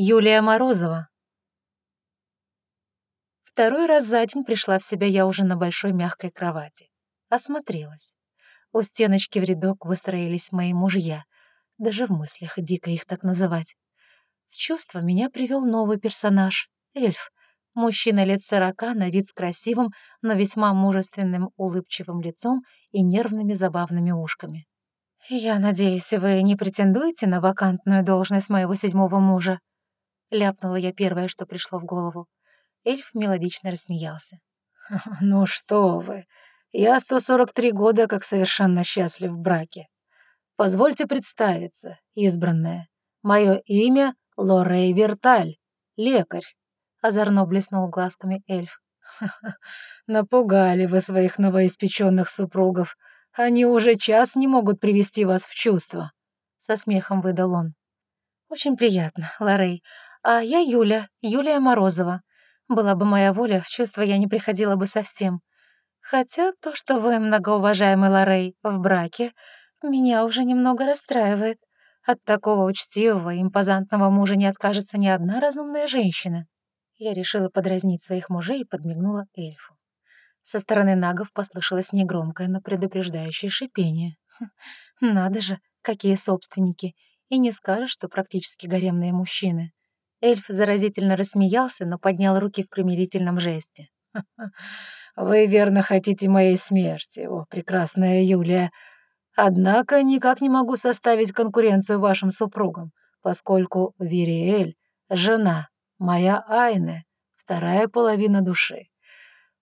Юлия Морозова. Второй раз за день пришла в себя я уже на большой мягкой кровати. Осмотрелась. У стеночки в рядок выстроились мои мужья. Даже в мыслях дико их так называть. В чувство меня привел новый персонаж — эльф. Мужчина лет сорока, на вид с красивым, но весьма мужественным улыбчивым лицом и нервными забавными ушками. «Я надеюсь, вы не претендуете на вакантную должность моего седьмого мужа?» Ляпнула я первое, что пришло в голову. Эльф мелодично рассмеялся. «Ну что вы, я 143 года как совершенно счастлив в браке. Позвольте представиться, избранная. Мое имя Лорей Верталь, лекарь», — озорно блеснул глазками эльф. «Напугали вы своих новоиспеченных супругов. Они уже час не могут привести вас в чувство», — со смехом выдал он. «Очень приятно, Лорей. А я Юля, Юлия Морозова. Была бы моя воля, в чувство я не приходила бы совсем. Хотя то, что вы, многоуважаемый Лорей, в браке, меня уже немного расстраивает. От такого учтивого импозантного мужа не откажется ни одна разумная женщина. Я решила подразнить своих мужей и подмигнула эльфу. Со стороны нагов послышалось негромкое, но предупреждающее шипение. Хм, надо же, какие собственники. И не скажешь, что практически гаремные мужчины. Эльф заразительно рассмеялся, но поднял руки в примирительном жесте. «Вы верно хотите моей смерти, о, прекрасная Юлия. Однако никак не могу составить конкуренцию вашим супругам, поскольку Вериэль — жена, моя Айне, вторая половина души.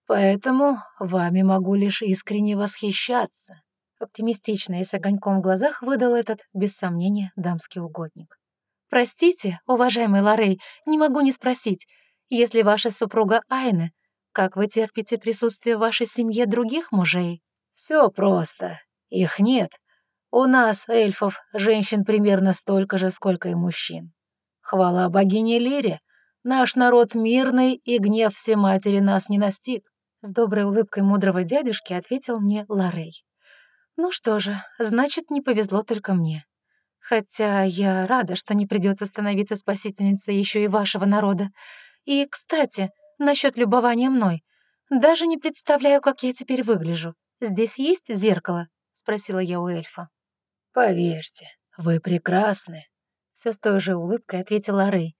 Поэтому вами могу лишь искренне восхищаться». Оптимистично и с огоньком в глазах выдал этот, без сомнения, дамский угодник. «Простите, уважаемый Лорей, не могу не спросить. Если ваша супруга Айна, как вы терпите присутствие в вашей семье других мужей?» «Все просто. Их нет. У нас, эльфов, женщин примерно столько же, сколько и мужчин. Хвала богине Лире. Наш народ мирный, и гнев Всематери нас не настиг». С доброй улыбкой мудрого дядюшки ответил мне Лорей. «Ну что же, значит, не повезло только мне. Хотя я рада, что не придется становиться спасительницей еще и вашего народа. И, кстати, насчет любования мной. Даже не представляю, как я теперь выгляжу. Здесь есть зеркало?» — спросила я у эльфа. «Поверьте, вы прекрасны», — все с той же улыбкой ответила Рэй.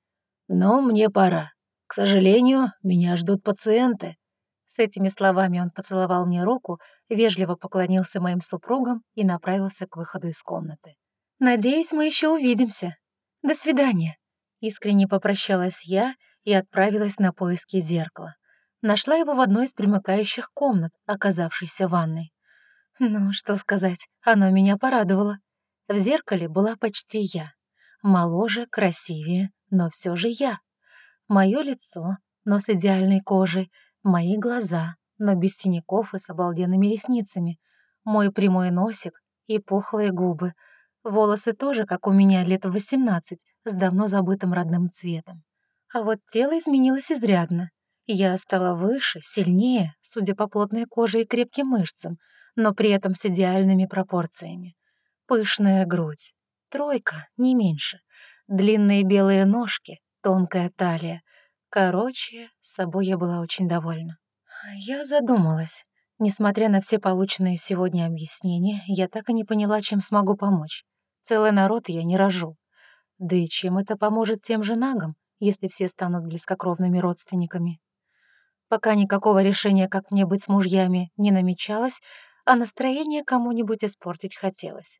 «Но мне пора. К сожалению, меня ждут пациенты». С этими словами он поцеловал мне руку, вежливо поклонился моим супругам и направился к выходу из комнаты. «Надеюсь, мы еще увидимся. До свидания». Искренне попрощалась я и отправилась на поиски зеркала. Нашла его в одной из примыкающих комнат, оказавшейся ванной. Ну, что сказать, оно меня порадовало. В зеркале была почти я. Моложе, красивее, но все же я. Мое лицо, но с идеальной кожей, мои глаза, но без синяков и с обалденными ресницами, мой прямой носик и пухлые губы — Волосы тоже, как у меня, лет в восемнадцать, с давно забытым родным цветом. А вот тело изменилось изрядно. Я стала выше, сильнее, судя по плотной коже и крепким мышцам, но при этом с идеальными пропорциями. Пышная грудь, тройка, не меньше, длинные белые ножки, тонкая талия. Короче, с собой я была очень довольна. Я задумалась. Несмотря на все полученные сегодня объяснения, я так и не поняла, чем смогу помочь. Целый народ я не рожу. Да и чем это поможет тем же нагам, если все станут близкокровными родственниками? Пока никакого решения, как мне быть мужьями, не намечалось, а настроение кому-нибудь испортить хотелось.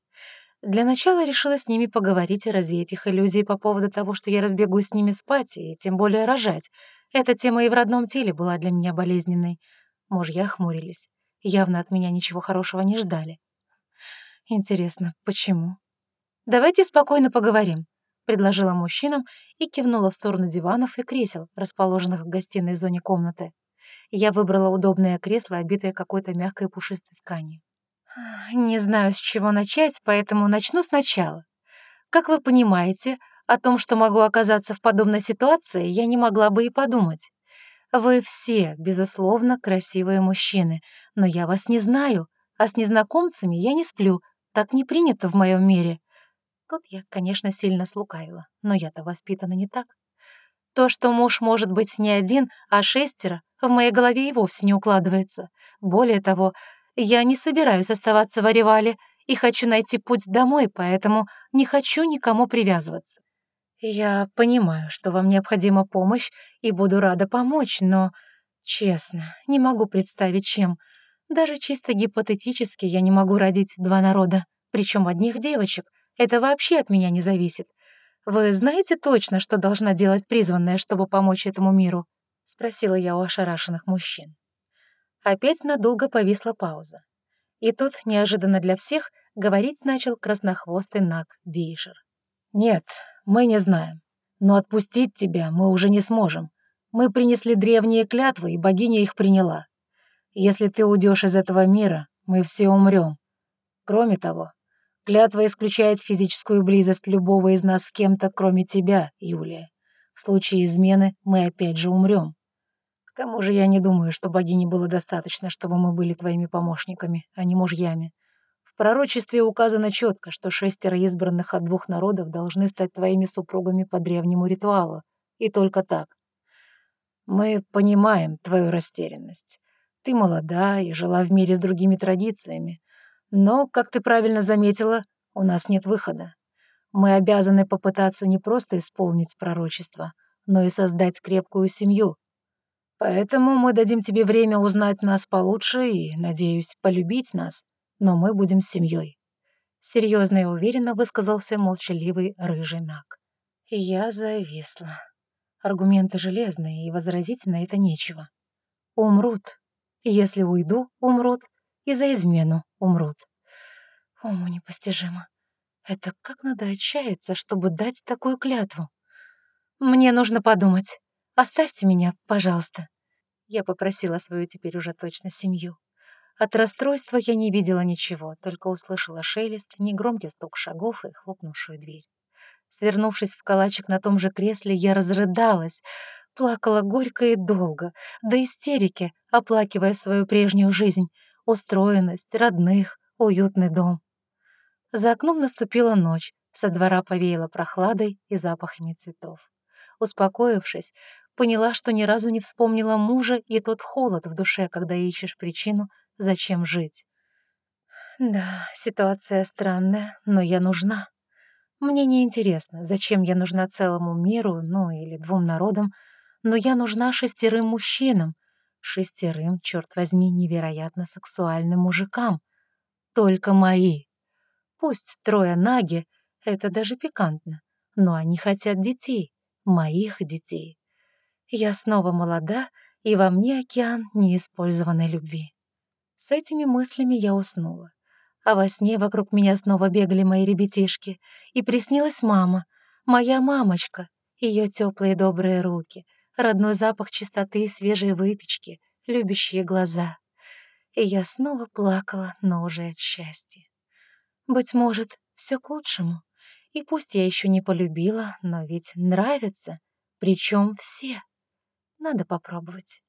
Для начала решила с ними поговорить и развеять их иллюзии по поводу того, что я разбегусь с ними спать и тем более рожать. Эта тема и в родном теле была для меня болезненной. Мужья хмурились. Явно от меня ничего хорошего не ждали. Интересно, почему? «Давайте спокойно поговорим», — предложила мужчинам и кивнула в сторону диванов и кресел, расположенных в гостиной зоне комнаты. Я выбрала удобное кресло, обитое какой-то мягкой пушистой тканью. «Не знаю, с чего начать, поэтому начну сначала. Как вы понимаете, о том, что могу оказаться в подобной ситуации, я не могла бы и подумать. Вы все, безусловно, красивые мужчины, но я вас не знаю, а с незнакомцами я не сплю, так не принято в моем мире. Тут я, конечно, сильно слукавила, но я-то воспитана не так. То, что муж может быть не один, а шестеро, в моей голове и вовсе не укладывается. Более того, я не собираюсь оставаться в Оревале и хочу найти путь домой, поэтому не хочу никому привязываться. Я понимаю, что вам необходима помощь и буду рада помочь, но, честно, не могу представить, чем. Даже чисто гипотетически я не могу родить два народа, причем одних девочек. Это вообще от меня не зависит. Вы знаете точно, что должна делать призванная, чтобы помочь этому миру? Спросила я у ошарашенных мужчин. Опять надолго повисла пауза. И тут, неожиданно для всех, говорить начал краснохвостый Нак Дейшер. «Нет, мы не знаем. Но отпустить тебя мы уже не сможем. Мы принесли древние клятвы, и богиня их приняла. Если ты уйдешь из этого мира, мы все умрем. Кроме того, клятва исключает физическую близость любого из нас с кем-то, кроме тебя, Юлия. В случае измены мы опять же умрем. К тому же я не думаю, что богине было достаточно, чтобы мы были твоими помощниками, а не мужьями пророчестве указано четко, что шестеро избранных от двух народов должны стать твоими супругами по древнему ритуалу. И только так. Мы понимаем твою растерянность. Ты молода и жила в мире с другими традициями. Но, как ты правильно заметила, у нас нет выхода. Мы обязаны попытаться не просто исполнить пророчество, но и создать крепкую семью. Поэтому мы дадим тебе время узнать нас получше и, надеюсь, полюбить нас но мы будем семьей. Серьезно и уверенно высказался молчаливый рыжий наг. Я зависла. Аргументы железные, и возразить на это нечего. Умрут. Если уйду, умрут. И за измену умрут. Уму непостижимо. Это как надо отчаяться, чтобы дать такую клятву? Мне нужно подумать. Оставьте меня, пожалуйста. Я попросила свою теперь уже точно семью. От расстройства я не видела ничего, только услышала шелест, негромкий стук шагов и хлопнувшую дверь. Свернувшись в калачик на том же кресле, я разрыдалась, плакала горько и долго, до истерики, оплакивая свою прежнюю жизнь, устроенность, родных, уютный дом. За окном наступила ночь, со двора повеяло прохладой и запахами цветов. Успокоившись, поняла, что ни разу не вспомнила мужа и тот холод в душе, когда ищешь причину Зачем жить? Да, ситуация странная, но я нужна. Мне не интересно, зачем я нужна целому миру, ну или двум народам, но я нужна шестерым мужчинам, шестерым, черт возьми, невероятно сексуальным мужикам. Только мои. Пусть трое наги, это даже пикантно, но они хотят детей, моих детей. Я снова молода, и во мне океан неиспользованной любви. С этими мыслями я уснула. А во сне вокруг меня снова бегали мои ребятишки, и приснилась мама, моя мамочка, ее теплые добрые руки, родной запах чистоты и свежей выпечки, любящие глаза. И я снова плакала, но уже от счастья. Быть может, все к лучшему. И пусть я еще не полюбила, но ведь нравится, причем все. Надо попробовать.